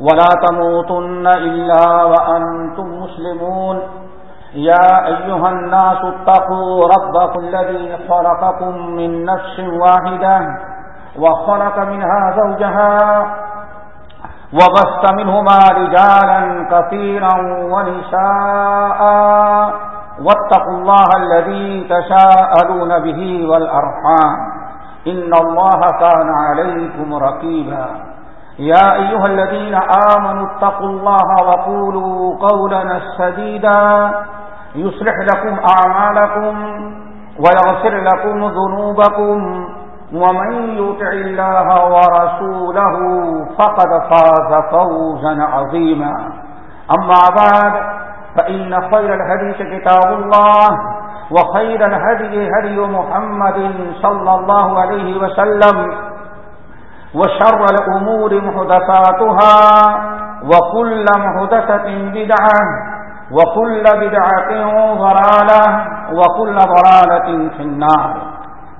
ولا تموتن إلا وأنتم مسلمون. يا أيها الناس اتقوا ربكم الذي خلقكم من نفس واحدة وخلق منها زوجها وبست منهما رجالا كثيرا ونساء واتقوا الله الذي تساءلون به والأرحام. إن الله كان عليكم رقيبا. يا أيها الذين آمنوا اتقوا الله وقولوا قولنا السديدا يصلح لكم أعمالكم ويغفر لكم ذنوبكم ومن يطع الله ورسوله فقد فاز فوزا عظيما. أما بعد، فإن خير الحديث كتاب الله وخير الهدي هدي محمد صلى الله عليه وسلم وشر الأمور محدثاتها وكل محدثة بدعة وكل بدعة ضرالة وكل ضرالة في النار.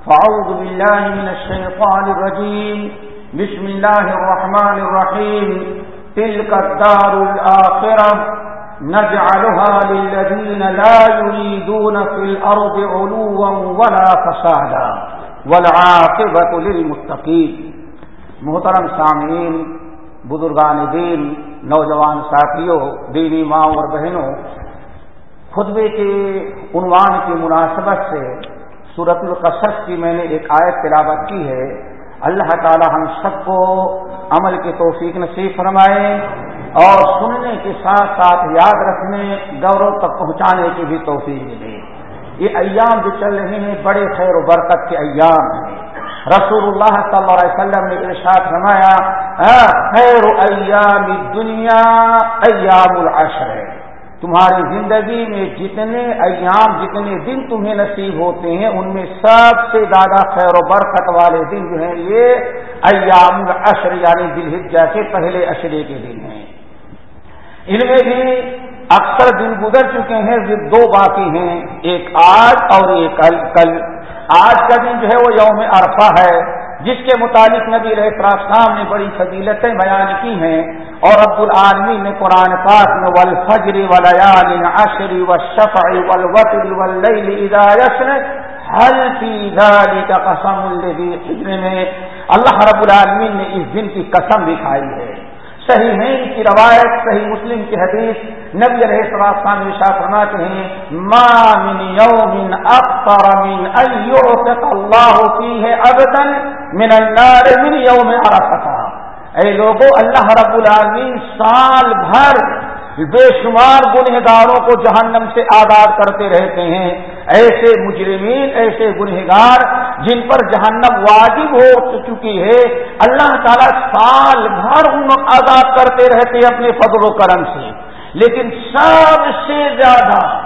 فعوذ بالله من الشيطان الرجيم. بسم الله الرحمن الرحيم. تلك الدار الآخرة. نجعلها للذين لا يريدون في الأرض علوا ولا فسادا. والعاقبة للمتقين. محترم سامعین، بزرگان دین، نوجوان ساتھیوں دینی ماں اور بہنوں، خطبے کے عنوان کی مناسبت سے صورت القصص کی میں نے ایک آیت تلاوت کی ہے۔ اللہ تعالی ہم سب کو عمل کے توفیق نصیب فرمائے اور سننے کے ساتھ ساتھ یاد رکھنے گورو تک پہنچانے کی بھی توفیق ملے۔ یہ ایام جو چل رہے ہیں، بڑے خیر و برکت کے ایام ہیں۔ رسول اللہ صلی اللہ علیہ وسلم نے ارشاد فرمایا خیر ایام دنیا ایام العشر ہے۔ تمہاری زندگی میں جتنے ایام، جتنے دن تمہیں نصیب ہوتے ہیں، ان میں سب سے زیادہ خیر و برکت والے دن جو ہیں، یہ ایام العشر یعنی دلحجہ کے پہلے اشرے کے دن ہیں۔ ان میں بھی اکثر دن گزر چکے ہیں دو باقی ہیں، ایک آج اور ایک کل کل۔ آج کا دن جو ہے وہ یوم عرفہ ہے، جس کے متعلق نبی السلام نے بڑی فضیلتیں بیان کی ہیں۔ اور عبد العالمی نے قرآن پاک میں ول فجری ولیال عشری و شفعی ولوطری ولاسن ہر ذالی کا قسم الجر میں؟ اللہ رب العالمین نے اس دن کی قسم دکھائی ہے۔ صحیح نہیں کی روایت، صحیح مسلم کی حدیث نبی علیہ السلام شاہ فرماتے ہیں، ما من یوم اکثر من ایعتق اللہ فیہ ابدا من النار من یوم عرفتا اے لوگوں اللہ رب العالمین سال بھر بے شمار گنہگاروں کو جہنم سے آزاد کرتے رہتے ہیں۔ ایسے مجرمین، ایسے گنہگار جن پر جہنم واجب ہو چکی ہے، اللہ تعالیٰ سال بھر ان آزاد کرتے رہتے ہیں اپنے فضل و کرم سے۔ لیکن سب سے زیادہ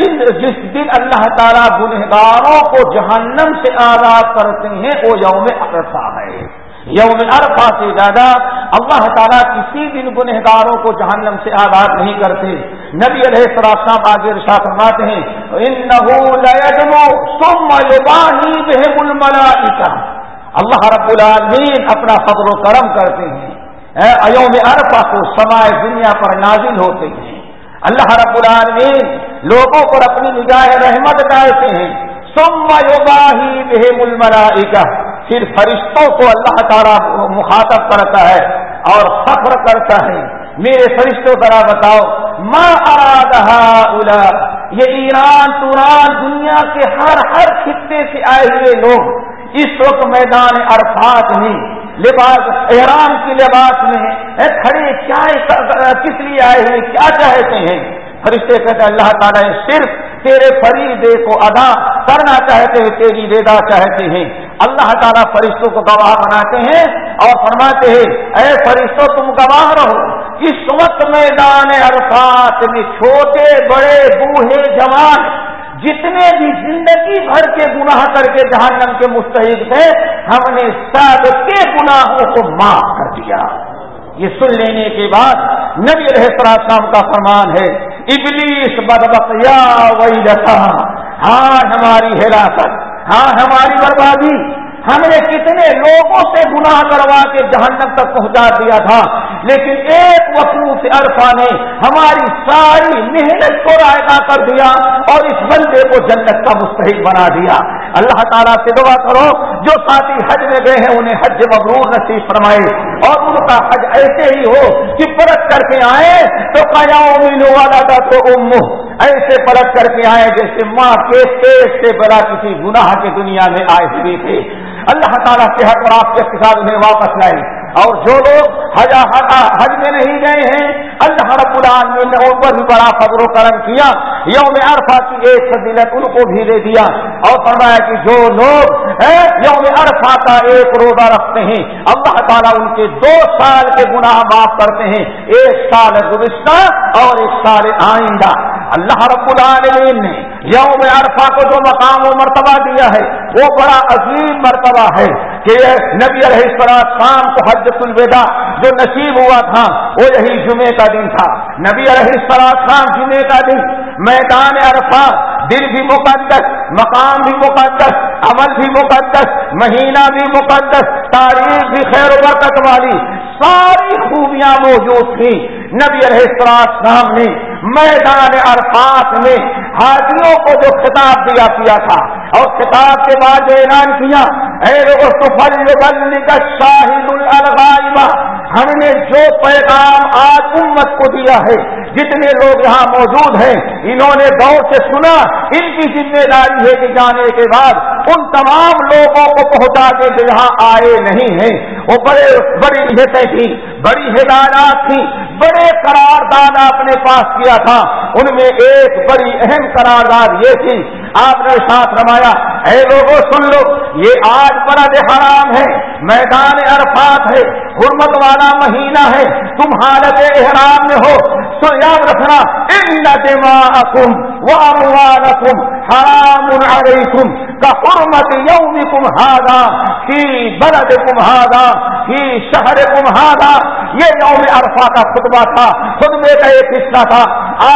جن، جس دن اللہ تعالیٰ گنہگاروں کو جہنم سے آزاد کرتے ہیں، وہ یوم عرصہ ہے۔ یوم عرفہ سے زیادہ اللہ تعالیٰ کسی دن گنہگاروں کو جہنم سے آزاد نہیں کرتے۔ نبی علیہ السلام آگے رشاط فرماتے ہیں اللہ رب العالمین اپنا فضل و کرم کرتے ہیں۔ ایوم عرفہ کو سمائے دنیا پر نازل ہوتے ہیں۔ اللہ رب العالمین لوگوں پر اپنی نگاہ رحمت ڈالتے ہیں۔ سم یوباہی بہم الملائکہ۔ پھر فرشتوں کو اللہ تعالیٰ مخاطب کرتا ہے اور فخر کرتا ہے۔ میرے فرشتوں ذرا بتاؤ ماں الا یہ ایران، توران، دنیا کے ہر ہر خطے سے آئے ہوئے لوگ اس وقت میدان عرفات میں، لباس، احرام کی لباس میں کھڑے، کیا کس لیے آئے ہوئے کیا چاہتے ہیں؟ فرشتے کہتے اللہ تعالیٰ صرف تیرے فریدے کو ادا کرنا چاہتے ہیں، تیری ریدا چاہتے ہیں۔ اللہ تعالیٰ فرشتوں کو گواہ بناتے ہیں اور فرماتے ہیں، اے فرشتوں تم گواہ رہو۔ اس وقت میدان عرفات میں چھوٹے، بڑے، بوڑھے جوان جتنے بھی زندگی بھر کے گناہ کر کے جہنم کے مستحق تھے، ہم نے سب کے گناہوں کو معاف کر دیا۔ یہ سن لینے کے بعد نبی السلام کا فرمان ہے ابلیس بدبت یا وہی رکھا ہاں ہماری حراست ہاں ہماری بربادی۔ ہم نے کتنے لوگوں سے گناہ کروا کے جہنم تک پہنچا دیا تھا، لیکن ایک وقوف عرفہ نے ہماری ساری محنت کو رائے کر دیا اور اس بندے کو جنت کا مستحق بنا دیا۔ اللہ تعالیٰ سے دعا کرو، جو ساتھی حج میں گئے ہیں انہیں حج مبرور نصیب فرمائے۔ اور ان کا حج ایسے ہی ہو کہ پرت کر کے آئے تو قیام والا تھا تو ام ایسے پرت کر کے آئے جیسے ماں کے پیٹ سے بڑا کسی گناہ کے دنیا میں آئے ہوئے تھے۔ اللہ تعالیٰ صحت اور آپ کے ساتھ انہیں واپس لائے۔ اور جو لوگ حج حج میں نہیں گئے ہیں، اللہ رب العالمین نے ان پر بھی بڑا فضر و کرم کیا۔ یوم عرفہ کی ایک فضیلت ان کو بھی دے دیا۔ اور فرمایا کہ جو لوگ یوم عرفہ کا ایک روزہ رکھتے ہیں، اللہ تعالیٰ ان کے دو سال کے گناہ معاف کرتے ہیں۔ ایک سال گزشتہ اور ایک سال آئندہ۔ اللہ رب العالمین نے یوم عرفہ کو جو مقام و مرتبہ دیا ہے، وہ بڑا عظیم مرتبہ ہے کہ نبی علیہ السلام شام کو حجت الوداع جو نصیب ہوا تھا، وہ یہی جمعے کا دن تھا۔ نبی علیہ السلام شام جمعے کا دن، میدان عرفات دل بھی مقدس، مقام بھی مقدس، عمل بھی مقدس، مہینہ بھی مقدس، تاریخ بھی خیر و برکت والی ساری خوبیاں موجود تھیں۔ نبی علیہ السلام نے میدان عرفات میں حاجیوں کو جو خطاب دیا کیا تھا اور خطاب کے بعد جو اعلان کیا شاہد الغائبہ ہم نے جو پیغام آج امت کو دیا ہے، جتنے لوگ یہاں موجود ہیں، انہوں نے غور سے سنا، ان کی ذمہ داری ہے کہ جانے کے بعد ان تمام لوگوں کو پہنچا کے جو یہاں آئے نہیں ہیں۔ وہ بڑے بڑی نیتیں تھیں بڑی ہدایات تھیں بڑے قرارداد آپ نے پاس کیا تھا، ان میں ایک بڑی اہم قرارداد یہ تھی، آپ نے ساتھ رمایا اے لوگوں سن لو، یہ آج بڑا حرام ہے، میدان عرفات ہے، حرمت والا مہینہ ہے، تم حالت احرام میں ہو۔ تو یاد رکھنا، ان دماغکم واموالکم حرام علیکم کا حرمت یومکم هذا فی بلدکم هذا فی شہرکم هذا یہ یوم عرفہ کا خطبہ تھا، خطبے کا ایک حصہ تھا۔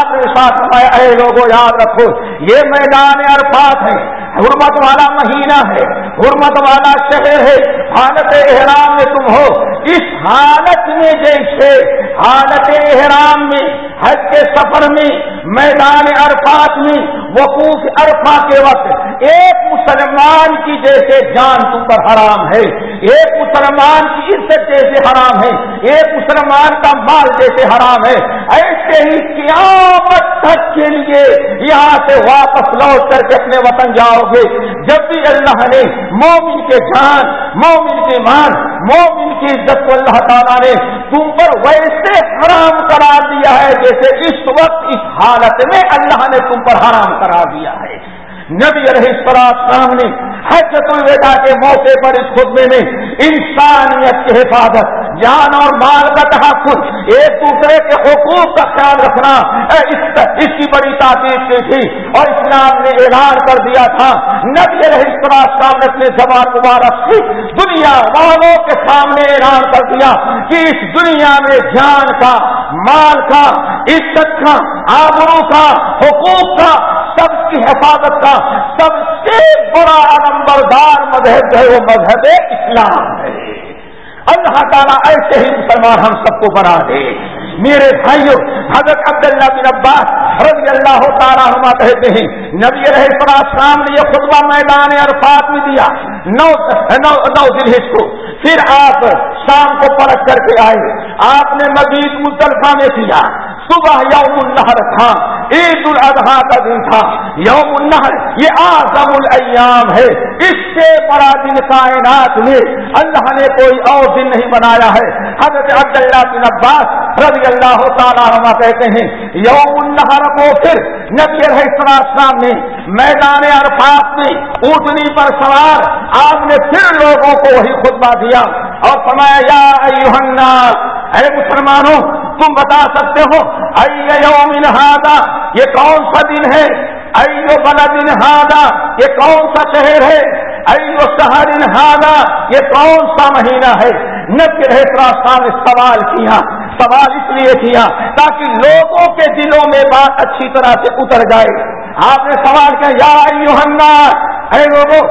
آپ نے ساتھ اے لوگوں یاد رکھو، یہ میدان عرفات ہے۔ حرمت والا مہینہ ہے حرمت والا شہر ہے حالت احرام میں تم ہو۔ اس حالت میں جیسے حالت احرام میں، حج کے سفر میں، میدان عرفات میں، وقوف عرفہ کے وقت ایک مسلمان کی جیسے جان تم پر حرام ہے، ایک مسلمان کی عزت جیسے حرام ہے، ایک مسلمان کا مال جیسے حرام ہے۔ ایسے ہی قیامت تک کے لیے یہاں سے واپس لوٹ کر کے اپنے وطن جاؤ گے۔ جب بھی اللہ نے مومن کے جان، مومن کے مان مومن کی عزت کو اللہ تعالیٰ نے تم پر ویسے حرام قرار دیا ہے، جیسے اس وقت، اس حالت میں اللہ نے تم پر حرام قرار دیا ہے۔ نبی علیہ السلام نے حجت الوداع کے موقع پر اس خطبے میں انسانیت کی حفاظت جان اور مال کا تحفظ، ایک دوسرے کے حقوق کا خیال رکھنا۔ اس کی بڑی تاکید کی تھی۔ اور اسلام نے اعلان کر دیا تھا۔ نبی علیہ السلام نے اپنے زبان مبارک سے دنیا والوں کے سامنے اعلان کر دیا کہ اس دنیا میں جان کا، مال کا، عزت کا، آبرو کا، حقوق کا، سب کی حفاظت کا سب سے بڑا نمبردار مذہب ہے وہ مذہب اسلام ہے۔ اللہ تعالیٰ ایسے ہی مسلمان ہم سب کو بنا دے۔ میرے بھائیوں حضرت عبداللہ بن عباس رضی اللہ تعالیٰ ہما کہتے ہیں نبی رہے شام نے یہ خطبہ میدان عرفات میں دیا۔ نو نو, نو دل کو۔ پھر آپ شام کو پلٹ کر کے آئے۔ آپ نے مزید مصطلفہ میں کیا۔ صبح یوم النہر تھا، عید الاضحیٰ کا دن تھا۔ یوم النہر، یہ آزم الایام ہے۔ اس سے بڑا دن کائنات میں اللہ نے کوئی اور دن نہیں بنایا ہے۔ حضرت عبداللہ بن عباس رضی اللہ تعالیٰ عنہ کہتے ہیں، یوم النہر کو پھر نبی علیہ السلام نے میدان عرفات میں اونٹنی پر سوار آپ نے پھر لوگوں کو وہی خطبہ دیا اور فرمایا، یا اے مسلمانوں تم بتا سکتے ہو یوم ہادا یہ کون سا دن ہے؟ ایو بلد ہادا یہ کون سا شہر ہے؟ ایو شہر ہادا یہ کون سا مہینہ ہے؟ نبی رہے نے سوال کیا، سوال اس لیے کیا تاکہ لوگوں کے دلوں میں بات اچھی طرح سے اتر جائے۔ آپ نے سوال کیا، یا اے لوگوں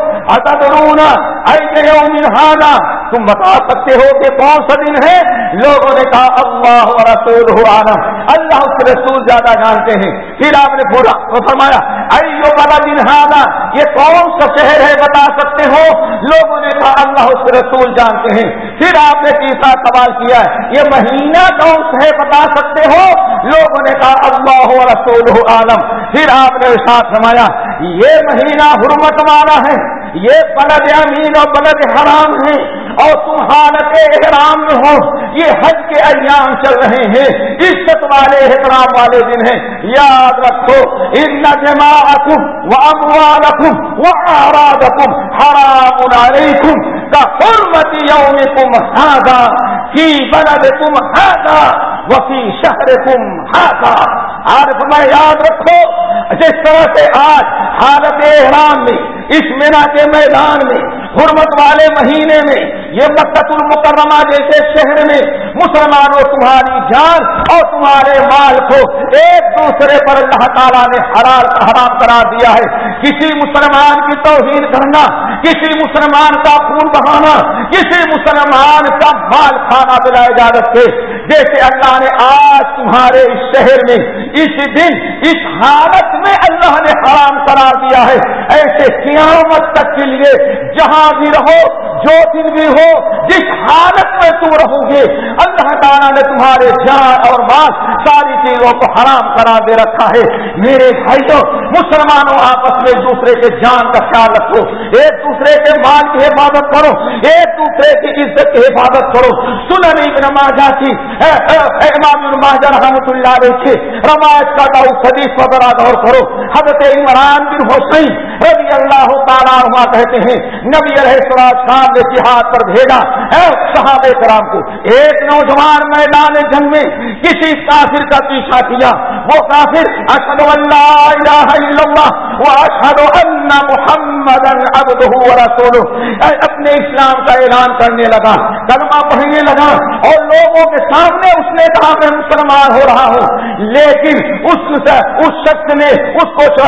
تم بتا سکتے ہو کہ کون سا دن ہے؟ لوگوں نے کہا اللہ رسول ہو عالم اللہ اس کے رسول زیادہ جانتے ہیں۔ پھر آپ نے پورا فرمایا ایو والا دن ہانا یہ کون سا شہر ہے بتا سکتے ہو؟ لوگوں نے کہا، اللہ اس کے رسول جانتے ہیں۔ پھر آپ نے تیسرا سوال کیا، یہ مہینہ کون سا ہے بتا سکتے ہو؟ لوگوں نے کہا، اللہ رسول ہو عالم پھر آپ نے ساتھ فرمایا، یہ مہینہ حرمت والا ہے۔ یہ بلد امین اور بلد حرام ہے اور تم حالت احرام میں ہو۔ یہ حج کے ایام چل رہے ہیں۔ عزت والے، احترام والے دن ہیں۔ یاد رکھو، ان جما و اموالکم و آرادکم حرام علیکم۔ کا حرمت یوم تم ہاگا کی بلد کم ہاگا وفی شہر کم ہاگا عارف میں یاد رکھو، جس طرح سے آج حالت احرام میں، اس مینا کے میدان میں حرمت والے مہینے میں، یہ مکت المکرمہ جیسے شہر میں مسلمانوں تمہاری جان اور تمہارے مال کو ایک دوسرے پر اللہ تعالیٰ نے حرار حرام قرار دیا ہے۔ کسی مسلمان کی توہین کرنا، کسی مسلمان کا خون بہانا، کسی مسلمان کا مال کھانا بلا اجازت سے جیسے اللہ نے آج تمہارے اس شہر میں، اس دن، اس حالت میں اللہ نے حرام قرار دیا ہے۔ ایسے قیامت تک کے لیے جہاں بھی رہو جو دن بھی ہو، جس حالت میں تم رہو گے، اللہ تعالیٰ نے تمہارے جان اور مال ساری چیزوں کو حرام کرا دے رکھا ہے۔ میرے بھائیوں مسلمانوں، آپس میں ایک دوسرے کے جان کا خیال رکھو۔ ایک دوسرے کے مال کی حفاظت کرو۔ ایک دوسرے کی عزت کی حفاظت کرو۔ سنن ابن ماجہ کی امام ماجہ رحمت اللہ علیہ کی روایت کا داؤ حدیث وغیرہ غور کرو۔ حضرت عمران بن حسین رضی اللہ تعالیٰ ہوا کہتے ہیں، نبی علیہ السلام نے جہاد پر بھیجا۔ صحابہ کرام کو، ایک نوجوان میدان جنگ میں کسی کافر کا پیچھا کیا۔ وہ کافر اشد اللہ وہ اشد اللہ محمد اپنے اسلام کا اعلان کرنے لگا، کلمہ پڑھنے لگا اور لوگوں کے سامنے اس نے کہا، میں مسلمان ہو رہا ہوں۔ لیکن اس اس شخص نے اس کو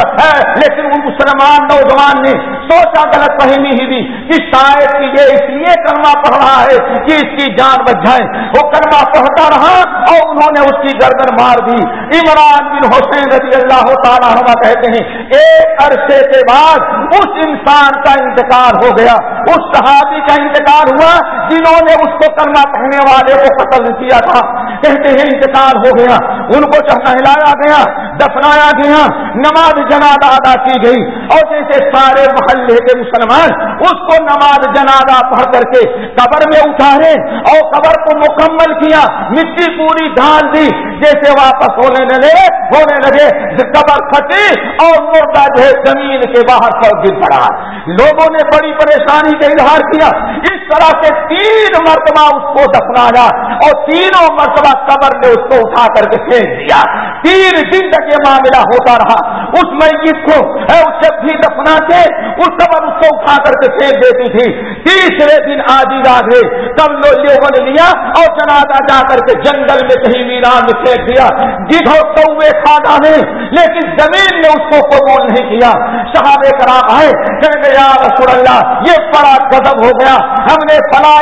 لیکن وہ مسلمان نوجوان نے سوچا، غلط فہمی ہی دی کہ شاید یہ اس لیے کلمہ پڑھ رہا ہے کہ اس کی جان بچ جائے۔ وہ کلمہ پڑھتا رہا اور انہوں نے اس کی گردن مار دی۔ عمران بن حسین رضی اللہ تعالیٰ ہوا کہتے ہیں، ایک عرصے کے بعد اس انسان کا انتقال ہو گیا، اس صحابی کا انتقال ہوا جنہوں نے اس کو کلمہ پڑھنے والے کو قتل کیا تھا۔ کہتے ہیں، انتقال ہو گیا، ان کو ہلایا گیا، دفنایا گیا، نماز جنازہ ادا کی گئی۔ اور جیسے سارے محلے کے مسلمان اس کو نماز جنازہ پڑھ کر کے قبر میں اتارے اور قبر کو مکمل کیا، مٹی پوری ڈال دی، جیسے واپس ہونے لگے ہونے لگے قبر پھٹی اور مردہ جو ہے زمین کے باہر پر گر پڑا۔ لوگوں نے بڑی پریشانی کا اظہار کیا۔ اس طرح سے تین مرتبہ اس کو دفنایا اور تینوں مرتبہ قبر نے اس کو اٹھا کر کے پھینک دیا۔ تین دن تک یہ معاملہ ہوتا رہا۔ اس میت کو جب بھی دفنا کے اس قبر اس کو اٹھا کر کے پھینک دیتی تھی۔ تیسرے دن آج گئے تب لوگوں نے لیا اور جنازہ جا کر کے جنگل میں کہیں ویران میں پھینک دیا۔ جدھو کوے کھا ڈالے لیکن زمین نے اس کو قبول نہیں کیا۔ صحابہ کرام آئے کہ یا رسول اللہ، یہ بڑا گدب ہو گیا۔ ہم نے فلاں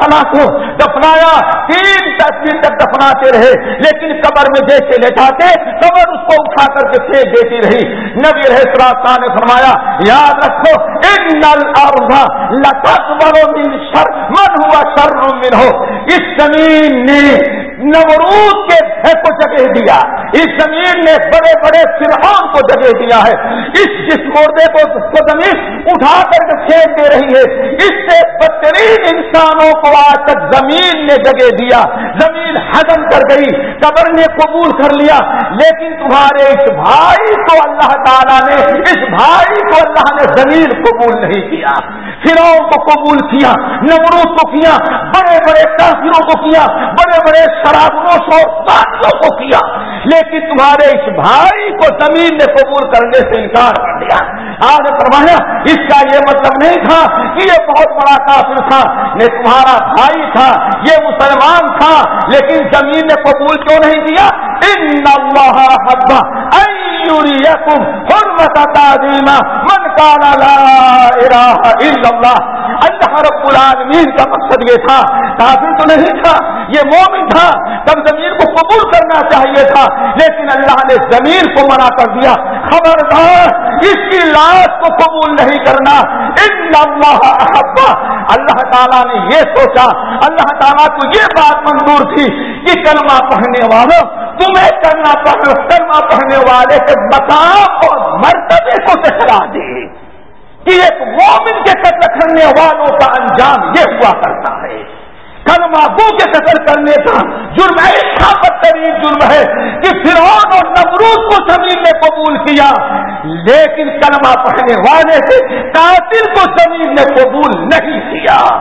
فلاں کو دفنایا، تین دس دن تک دفناتے رہے، لیکن قبر میں جیسے لیٹاتے قبر اس کو اٹھا کر کے پھینک دیتی رہی۔ نبی رہا نے فرمایا، یاد رکھو، ان من شر، من ہوا شر من ہو اس زمین نے نمرود کے کو جگہ دیا۔ اس زمین نے بڑے بڑے فرحان کو جگہ دیا ہے۔ اس جس مردے کو زمین اٹھا کر کے پھینک دے رہی ہے، اس سے بدترین انسانوں کو آج تک زمین نے جگہ دیا۔ زمین ہزم کر گئی، قبر نے قبول کر لیا۔ لیکن تمہارے اس بھائی کو اللہ تعالیٰ نے، اس بھائی کو اللہ نے زمین قبول نہیں کیا۔ فراؤ کو قبول کیا، نمرود کو کیا، بڑے بڑے کافروں کو کیا، بڑے بڑے شرابوں کو کیا۔ لیکن تمہارے اس بھائی کو زمین نے قبول کرنے سے انکار کر دیا۔ آج فرمایا، اس کا یہ مطلب نہیں تھا کہ یہ بہت بڑا کافر تھا یہ تمہارا بھائی تھا، یہ مسلمان تھا، لیکن زمین نے قبول کیوں نہیں کیا؟ ان اللہ حبا من کان لا الہ الا اللہ۔ اللہ رب العالمین کا مقصد یہ تھا، کافر تو نہیں تھا، یہ مومن تھا، تب زمین کو قبول کرنا چاہیے تھا، لیکن اللہ نے زمین کو منع کر دیا۔ خبردار، اس کی لاش کو قبول نہیں کرنا۔ اللہ احبا اللہ تعالیٰ نے یہ سوچا، اللہ تعالیٰ کو یہ بات منظور تھی کہ کلمہ پڑھنے والوں، تمہیں کرنا پڑھ، کلمہ پڑھنے والے کے مقام اور مرتبے کو ٹکرا دے۔ کہ ایک مومن کے قتل کرنے والوں کا انجام یہ ہوا کرتا ہے۔ کلمہ گو کے قتل کرنے کا جرم ایسا بدترین جرم ہے کہ فرعون اور نمرود کو زمین نے قبول کیا۔ لیکن کلمہ پڑھنے والے سے قاتل کو زمین نے قبول نہیں کیا۔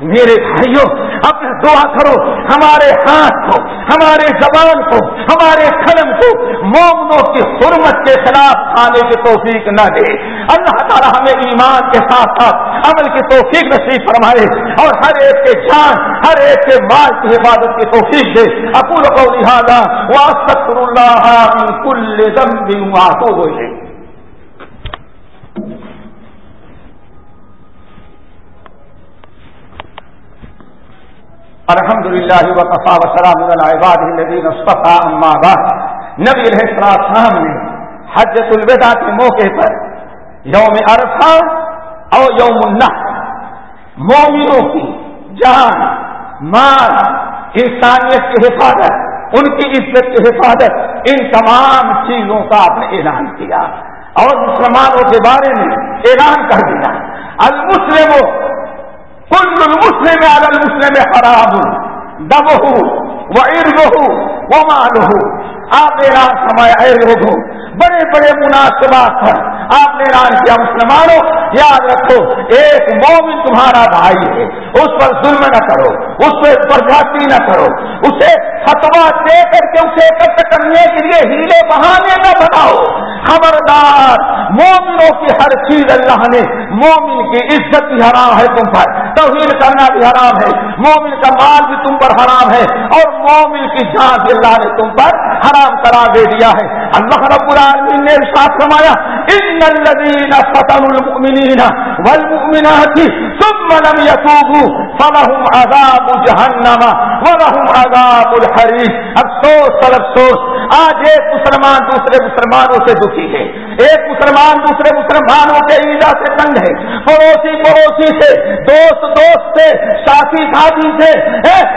میرے بھائیوں اپنا دعا کرو، ہمارے ہاتھ کو ہمارے زبان کو، ہمارے قلم کو مومنوں کی حرمت کے خلاف کھانے کی توفیق نہ دے۔ اللہ تعالیٰ ہمیں ایمان کے ساتھ ساتھ عمل کی توفیق نصیب فرمائے اور ہر ایک کے جان، ہر ایک کے مال کی حفاظت کی توفیق دے۔ اکول کو لہٰذا واسطر اللہ کل دم بھی ہوئے الحمد للہ وقفا وسلام العباد الذین اصطفى اما بعد۔ نبی علیہ السلام نے حجت الوداع کے موقع پر یوم عرفہ اور یوم النحر، مومنوں کی جان، مال، انسانیت کی حفاظت، ان کی عزت کی حفاظت، ان تمام چیزوں کا آپ نے اعلان کیا۔ اور مسلمانوں کے بارے میں اعلان کر دیا۔ المسلموں کل المسلم على المسلم حرام. دمه وعرضه وماله. آپ نے رات سمایا اے لوگوں بڑے بڑے مناسبات ہیں. آپ نے اعلان کیا مسلمانوں، یاد رکھو، ایک مومن تمہارا بھائی ہے. اس پر ظلم نہ کرو، اس پہ پرجاتی نہ کرو. اسے فتوا دے کر کے اسے ایکت کرنے کے لیے ہیلے بہانے نہ مومنوں کی ہر چیز اللہ نے مومن کی عزت بھی حرام ہے تم پر توہین کرنا بھی حرام ہے، مومن کا مال بھی تم پر حرام ہے، اور مومن کی جان بھی اللہ نے تم پر حرام کرا دے دیا ہے۔ اللہ رب العالمین نے ارشاد فرمایا، ان الذين فتنوا المؤمنين والمؤمنات ثم لم يتوبوا فلهم عذاب جهنم ولهم عذاب الحريق افسوس افسوس آج ایک مسلمان دوسرے مسلمانوں سے دکھی ہے۔ ایک مسلمان دوسرے مسلمانوں کے ایجا سے تنگ ہے۔ پڑوسی پڑوسی سے، دوست دوست سے، ساتھی ساتھی سے۔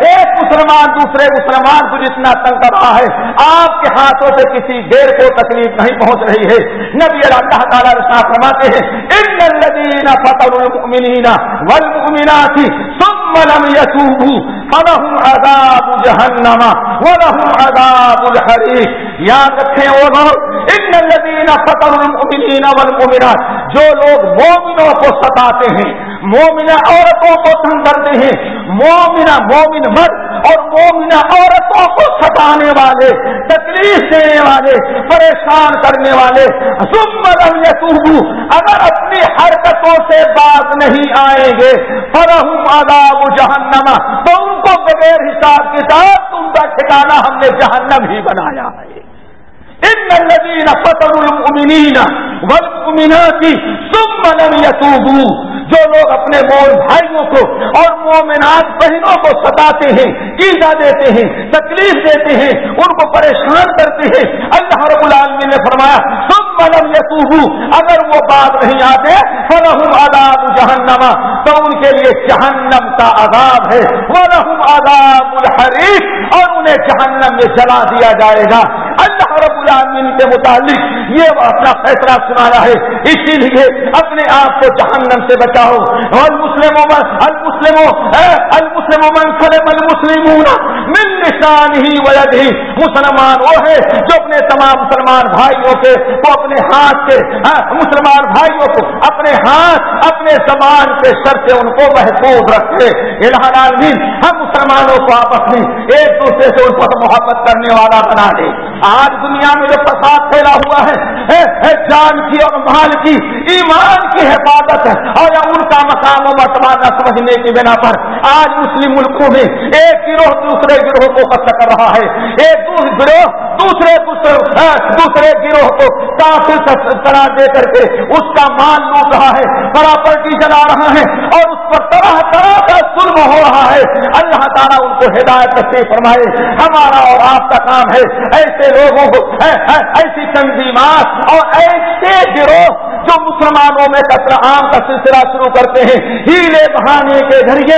ایک مسلمان دوسرے مسلمان کو جتنا تنگ کر رہا ہے، آپ کے ہاتھوں سے کسی دیر کو تکلیف نہیں پہنچ رہی ہے۔ نبی اللہ تعالیٰ رشاط فرماتے ہیں، ان الذین فتروا المؤمنین والمؤمنات ثم لم يتوبوا فلهم عذاب جهنم ولهم عذاب الحريق یاد رکھیں وہ لوگ ان الذین فتروا المؤمنین والمؤمنات، جو لوگ مومنوں کو ستاتے ہیں، مومنہ عورتوں کو تنگ کرتے ہیں، مومنہ مومن مرد اور مومنہ عورتوں کو ستانے والے، تکلیف دینے والے، پریشان کرنے والے۔ اگر اپنی حرکتوں سے بات نہیں آئیں گے فرحم آداب جہنما تو ان کو بغیر حساب کے ساتھ ان کا ٹھکانا ہم نے جہنم ہی بنایا ہے۔ ان الذين فتنوا المؤمنين والمؤمنات ثم لم يتوبوا جو لوگ اپنے مول بھائیوں کو اور مومنات بہنوں کو ستاتے ہیں ایزا دیتے ہیں، تکلیف دیتے ہیں، ان کو پریشان کرتے ہیں۔ اللہ رب العالمین نے فرمایا، ثم لم يتوبوا اگر وہ بات نہیں آتے فلهم عذاب جہنم۔ تو ان کے لیے جہنم کا عذاب ہے۔ ولهم عذاب الحریف اور انہیں جہنم میں جلا دیا جائے گا۔ اللہ رب العالمین کے متعلق یہ اپنا فیصلہ سنانا ہے۔ اسی لیے اپنے آپ کو جہنم سے بچاؤ۔ اور مسلموں المسلموں المسلموں من سلم المسلمون من نشان ہی وید ہی مسلمان وہ ہے جو اپنے تمام مسلمان بھائیوں کے وہ اپنے ہاتھ کے ہاں، مسلمان بھائیوں کو اپنے ہاتھ اپنے زبان کے سر سے ان کو محفوظ رکھے۔ العالمین، ہم مسلمانوں کو آپس میں ایک دوسرے سے ان پر محبت کرنے والا بنا دے آج دنیا میں جو فساد پھیلا ہوا ہے جان کی اور مال کی، ایمان کی حفاظت ہے۔ اور ان کا مقام و مرتبہ نہ سمجھنے کی بنا پر آج مسلم ملکوں میں ایک گروہ دوسرے گروہ کو قتل کر رہا ہے۔ ایک گروہ دوسرے دوسرے گروہ کو کافی طرح دے کر کے اس کا مان لوٹ رہا ہے۔ پراپرٹی جلا رہا ہے اور اس پر طرح طرح کا ظلم ہو رہا ہے۔ اللہ تعالیٰ ان کو ہدایت سے فرمائے۔ ہمارا اور آپ کا کام ہے ایسے ایسی تنظیمات اور ایسے گروہ جو مسلمانوں میں قتل عام کا سلسلہ شروع کرتے ہیں، ہیلے بہانے کے ذریعے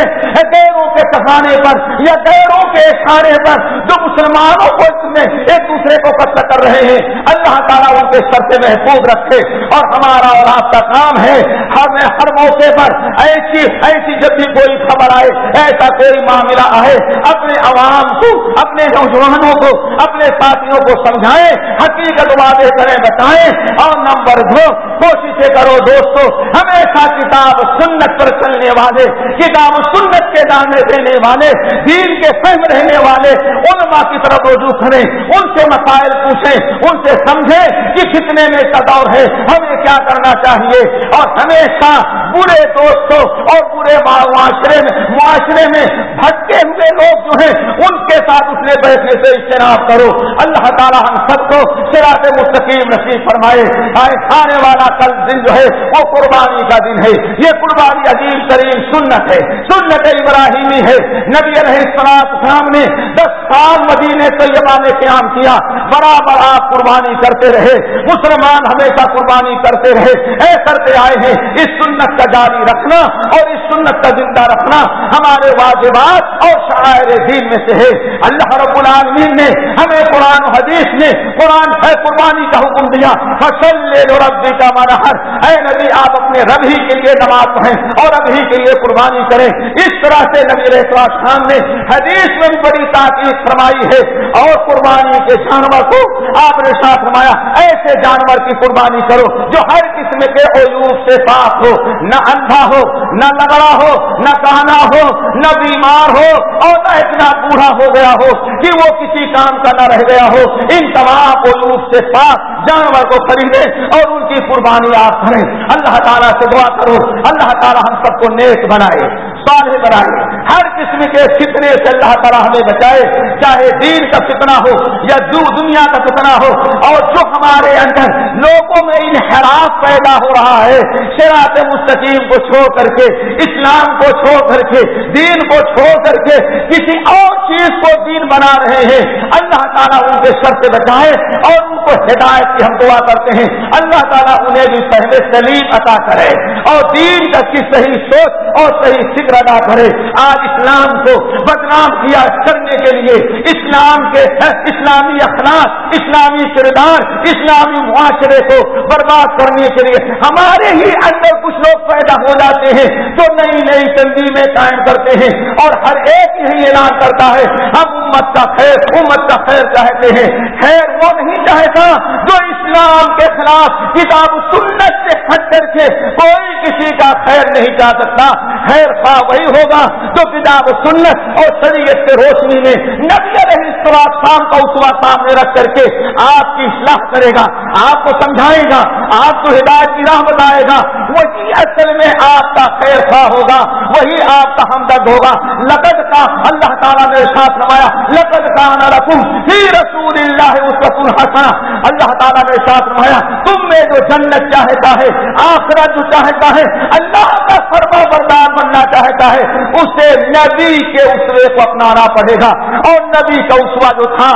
دیروں کے سہانے پر، یا دیروں کے اشارے پر جو مسلمانوں کو میں ایک دوسرے کو قتل کر رہے ہیں۔ اللہ تعالیٰ ان کے سر سے محفوظ رکھے اور ہمارا اور آپ کا کام ہے ہر ہر موقع پر ایسی ایسی جب بھی کوئی خبر آئے، ایسا کوئی معاملہ آئے، اپنے عوام کو، اپنے نوجوانوں کو، اپنے ساتھیوں کو سمجھائیں، حقیقت واضح کریں، بتائیں۔ اور نمبر دو، کوششیں کرو دوستو، ہمیشہ کتاب سنت پر چلنے والے، کتاب سنت کے دانے دینے والے، دین کے فہم رہنے والے، علماء کی طرف رجوع کریں، ان سے مسائل پوچھیں، ان سے سمجھیں کہ کتنے میں کا دور ہے ہمیں کیا کرنا چاہیے؟ اور ہمیشہ برے دوستوں اور برے معاشرے میں معاشرے میں بھٹکے ہوئے لوگ جو ہیں، ان کے ساتھ اٹھنے بیٹھنے سے اجتناب کرو۔ اللہ تعالیٰ ہم سب کو سراط مستقیم نصیب فرمائے۔ آئے کھانے والا کل دن جو ہے، وہ قربانی کا دن ہے۔ یہ قربانی عجیب ترین سنت ہے۔ سنت ابراہیمی ہے۔ نبی علیہ السلام نے دس سال مدینے طیبہ میں قیام کیا۔ برابر آپ قربانی کرتے رہے۔ مسلمان ہمیشہ قربانی کرتے رہے۔ اے کرتے آئے ہیں، اس سنت کا جاری رکھنا اور اس سنت کا زندہ رکھنا ہمارے واجبات اور شاعر دین میں سے ہے۔ اللہ رب العالمین نے ہمیں قرآن حدیث نے قرآن ہے قربانی کا حکم دیا۔ فصل لے لو ربی کا مرحر اے نبی، آپ اپنے رب ہی کے لیے نماز پڑھیں اور اب ہی کے لیے قربانی کریں۔ اس طرح سے نبی رحواس خان نے حدیث میں بھی بڑی تاکید فرمائی ہے۔ اور قربانی کے جانور کو آپ نے ساتھ فرمایا، ایسے جانور کی قربانی کرو جو ہر قسم کے عیوب سے پاک ہو۔ نہ اندھا ہو، نہ لگڑا ہو، نہ کہنا ہو، نہ بیمار ہو اور نہ اتنا بوڑھا ہو گیا ہو کہ وہ کسی کام کا نہ رہ گیا ہو۔ ان تمام علوف سے پاک جانور کو خریدے اور ان کی قربانی آپ کریں۔ اللہ تعالیٰ سے دعا کرو۔ اللہ تعالیٰ ہم سب کو نیک بنائے، صالح بنائے۔ ہر قسم کے فتنے سے اللہ تعالیٰ ہمیں بچائے، چاہے دین کا فتنا ہو یا دنیا کا فتنا ہو، اور جو ہمارے اندر لوگوں میں انحراف پیدا ہو رہا ہے، شراط مستقیم کو چھوڑ کر کے، اسلام کو چھوڑ کر کے، دین کو چھوڑ کر کے کسی اور چیز کو دین بنا رہے ہیں، اللہ تعالیٰ ان کے سر سے بچائے اور ان کو ہدایت کی ہم دعا کرتے ہیں۔ اللہ تعالیٰ انہیں بھی پہلے سلیم عطا کرے اور دین کا کی صحیح سوچ اور صحیح فکر ادا کرے۔ آج اسلام کو بدنام کیا کرنے کے لیے اسلام کے اسلامی اخلاق، اسلامی کردار، اسلامی معاشرے کو برباد کرنے کے لیے ہمارے ہی اندر کچھ لوگ پیدا ہو جاتے ہیں جو نئی نئی تنظیمیں قائم کرتے ہیں اور ہر ایک یہی اعلان کرتا ہے، ہم امت کا خیر، امت کا خیر چاہتے ہیں۔ خیر وہ نہیں چاہتا جو اسلام کے خلاف کتاب سنت سے ہٹ کر کے کوئی کسی کا خیر نہیں چاہ سکتا۔ خیر خواہ وہی ہوگا جو و کتاب و سنت اور شریعت کے روشنی میں نبی علیہ السلام شام کا اسوا سامنے رکھ کر کے آپ کی اصلاح کرے گا، آپ کو سمجھائے گا، آپ کو ہدایت کی راہ بتائے گا، وہی اصل میں آپ کا خیر خواہ ہوگا، وہی آپ کا ہمدرد ہوگا۔ لقد کا اللہ تعالیٰ نے ساتھ نمایا لقد کا رقم ہی رسول اللہ اس رسول حسنا اللہ تعالیٰ نے ساتھ نمایا تم میں جو جنت چاہتا ہے، آخرت جو چاہتا ہے، اللہ کا فرما بردار بننا چاہتا ہے، اسے نبی کے اسوے کو اپنانا پڑے گا۔ اور نبی کا اسوا جو تھا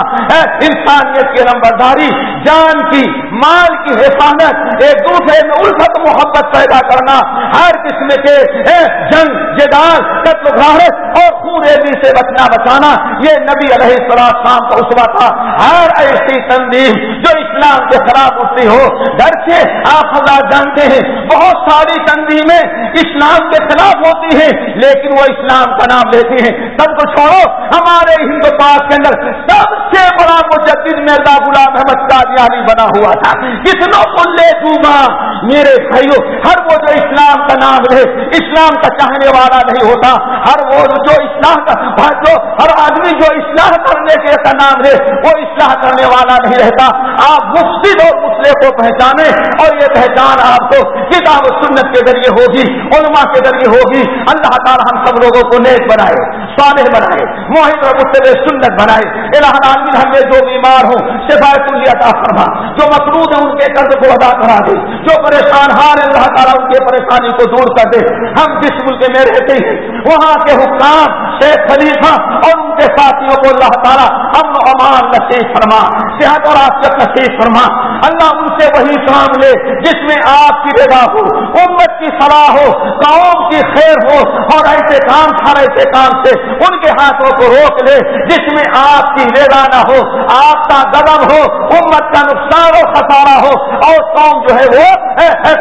انسانیت کی نمبرداری، جان کی، مال کی حفاظت، ایک دوسرے میں الفت، محبت پیدا کرنا، ہر قسم کے جنگ رشتے دار قتل غارت اور خون ایزی سے بچنا، بچانا، یہ نبی علیہ السلام کا اسوا تھا۔ ہر ایسی تنظیم جو اسلام کے خلاف اٹھتی ہو، ڈر کے آپ اللہ جانتے ہیں۔ بہت ساری تنظیمیں اسلام کے خلاف ہوتی ہیں، لیکن وہ اسلام کا نام لیتی ہیں۔ سب کو چھوڑو، ہمارے ہندو پاک کے اندر سب سے بڑا مجدد مرزا غلام احمد قادیانی بنا ہوا تھا۔ کتنوں کو لے ڈوبا میرے بھائیوں ہر وہ جو اسلام کا نام لے اسلام کا چاہنے والا نہیں ہوتا۔ ہر وہ جو اسلام کا جو ہر آدمی جو اصلاح کرنے کے کا نام لے وہ اصلاح کرنے والا نہیں رہتا۔ آپ مفید اور مسئلے کو پہچانے اور یہ پہچان آپ کو کتاب و سنت کے ذریعے ہوگی، علماء کے ذریعے ہوگی۔ اللہ تعالیٰ ہم سب لوگوں کو نیک بنائے، صالح بنائے موہد اور مطلب سنت بنائے۔ الہ العالمین، ہم میں جو بیمار ہوں، شفایت عطا فرما۔ جو مقروض ہے ان کے قرض کو ادا کرا دے۔ جو پریشان، ہار، اللہ تعالیٰ ان کے پریشانی کو دور کر دے۔ ہم جس ملک میں رہتے ہیں وہاں کے حکام شیخ خلیفہ اور ان کے ساتھیوں کو اللہ تعالیٰ امن امان نصیب فرما، صحت اور آفت نصیب فرما۔ اللہ ان سے وہی کام لے جس میں آپ کی رضا ہو، امت کی صلاح ہو، قوم کی خیر ہو اور ایسے کام، ہر ایسے کام سے ان کے ہاتھوں کو روک لے جس میں آپ کی رضا نہ ہو، آپ کا گدم ہو، امت کا نقصان ہو خسارا ہو اور قوم جو ہے وہ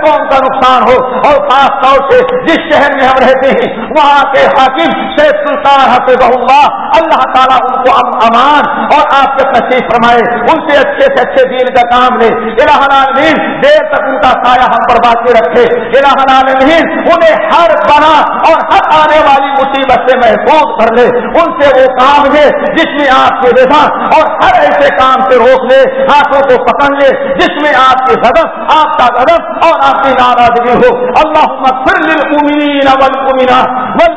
قوم کا نقصان ہو۔ اور خاص طور سے جس شہر میں ہم رہتے ہیں، وہاں کے حاکم، شیخ سلطان حفظ اللہ اللہ تعالیٰ ان کو امان اور آپ کے نصیب فرمائے، ان سے اچھے سے اچھے دین کا کام لے۔ الہ العالمین، دیر تک ان کا سایہ ہم پر باقی رکھے۔ الہ العالمین، انہیں ہر بنا اور ہر آنے والی مصیبت سے محفوظ کر لے۔ ان سے وہ کام لے جس میں آپ کے رضا اور ہر ایسے کام سے روک لے، ہاتھوں کو پکڑ لے، جس میں آپ کی قدم آپ کا قدم اور آپ کی ناراضگی ہو۔ اللہ پھر للمؤمنین والمؤمنات۔